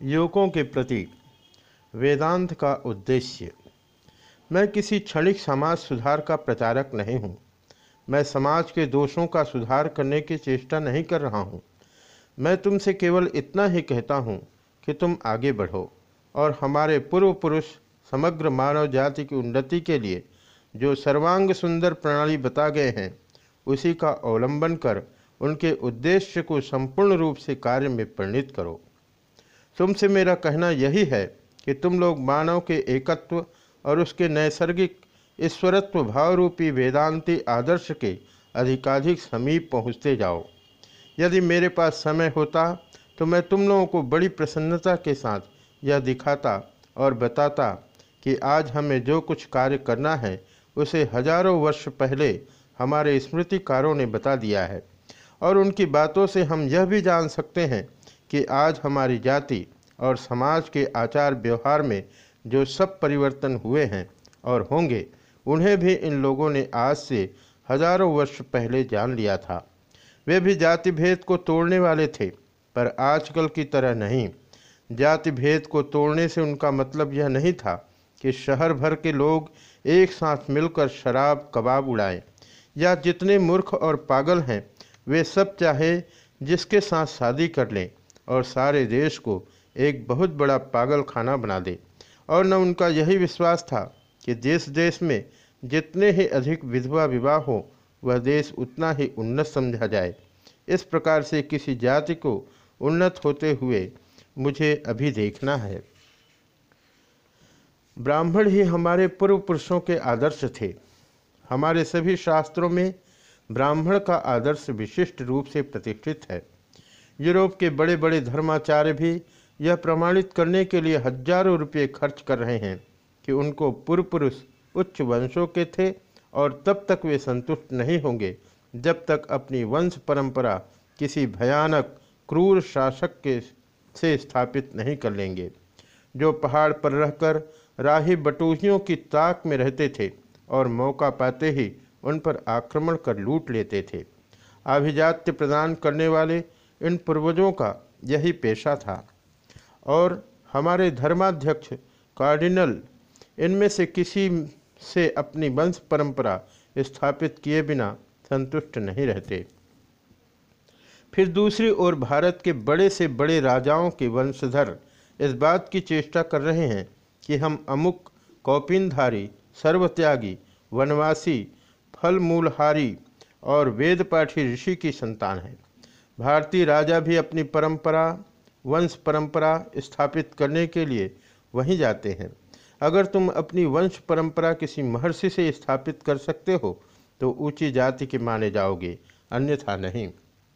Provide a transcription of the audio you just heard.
युवकों के प्रति वेदांत का उद्देश्य, मैं किसी क्षणिक समाज सुधार का प्रचारक नहीं हूँ। मैं समाज के दोषों का सुधार करने की चेष्टा नहीं कर रहा हूँ। मैं तुमसे केवल इतना ही कहता हूँ कि तुम आगे बढ़ो और हमारे पूर्व पुरुष समग्र मानव जाति की उन्नति के लिए जो सर्वांग सुंदर प्रणाली बता गए हैं, उसी का अवलंबन कर उनके उद्देश्य को संपूर्ण रूप से कार्य में परिणित करो। तुमसे मेरा कहना यही है कि तुम लोग मानव के एकत्व और उसके नैसर्गिक ईश्वरत्व भाव रूपी वेदांती आदर्श के अधिकाधिक समीप पहुँचते जाओ। यदि मेरे पास समय होता तो मैं तुम लोगों को बड़ी प्रसन्नता के साथ यह दिखाता और बताता कि आज हमें जो कुछ कार्य करना है, उसे हज़ारों वर्ष पहले हमारे स्मृतिकारों ने बता दिया है। और उनकी बातों से हम यह भी जान सकते हैं कि आज हमारी जाति और समाज के आचार व्यवहार में जो सब परिवर्तन हुए हैं और होंगे, उन्हें भी इन लोगों ने आज से हज़ारों वर्ष पहले जान लिया था। वे भी जाति भेद को तोड़ने वाले थे, पर आजकल की तरह नहीं। जाति भेद को तोड़ने से उनका मतलब यह नहीं था कि शहर भर के लोग एक साथ मिलकर शराब, कबाब उड़ाएँ। या जितने मूर्ख और पागल हैं, वे सब चाहे जिसके साथ शादी कर लें। और सारे देश को एक बहुत बड़ा पागल खाना बना दे। और न उनका यही विश्वास था कि देश देश में जितने ही अधिक विधवा विवाह हो, वह देश उतना ही उन्नत समझा जाए। इस प्रकार से किसी जाति को उन्नत होते हुए मुझे अभी देखना है। ब्राह्मण ही हमारे पूर्व पुरुषों के आदर्श थे। हमारे सभी शास्त्रों में ब्राह्मण का आदर्श विशिष्ट रूप से प्रतिष्ठित है। यूरोप के बड़े बड़े धर्माचार्य भी यह प्रमाणित करने के लिए हज़ारों रुपये खर्च कर रहे हैं कि उनको पूर्व पुरुष उच्च वंशों के थे और तब तक वे संतुष्ट नहीं होंगे, जब तक अपनी वंश परंपरा किसी भयानक, क्रूर शासक के से स्थापित नहीं कर लेंगे। जो पहाड़ पर रहकर राही बटूहियों की ताक में रहते थे और मौका पाते ही उन पर आक्रमण कर लूट लेते थे। आभिजात्य प्रदान करने वाले इन पूर्वजों का यही पेशा था। और हमारे धर्माध्यक्ष, कार्डिनल, इनमें से किसी से अपनी वंश परंपरा स्थापित किए बिना संतुष्ट नहीं रहते। फिर दूसरी ओर भारत के बड़े से बड़े राजाओं के वंशधर इस बात की चेष्टा कर रहे हैं कि हम अमुक कौपिनधारी, सर्वत्यागी, वनवासी फल मूलहारी और वेदपाठी ऋषि की संतान है। भारतीय राजा भी अपनी परंपरा, वंश परंपरा स्थापित करने के लिए वहीं जाते हैं। अगर तुम अपनी वंश परंपरा किसी महर्षि से स्थापित कर सकते हो तो ऊँची जाति के माने जाओगे, अन्यथा नहीं।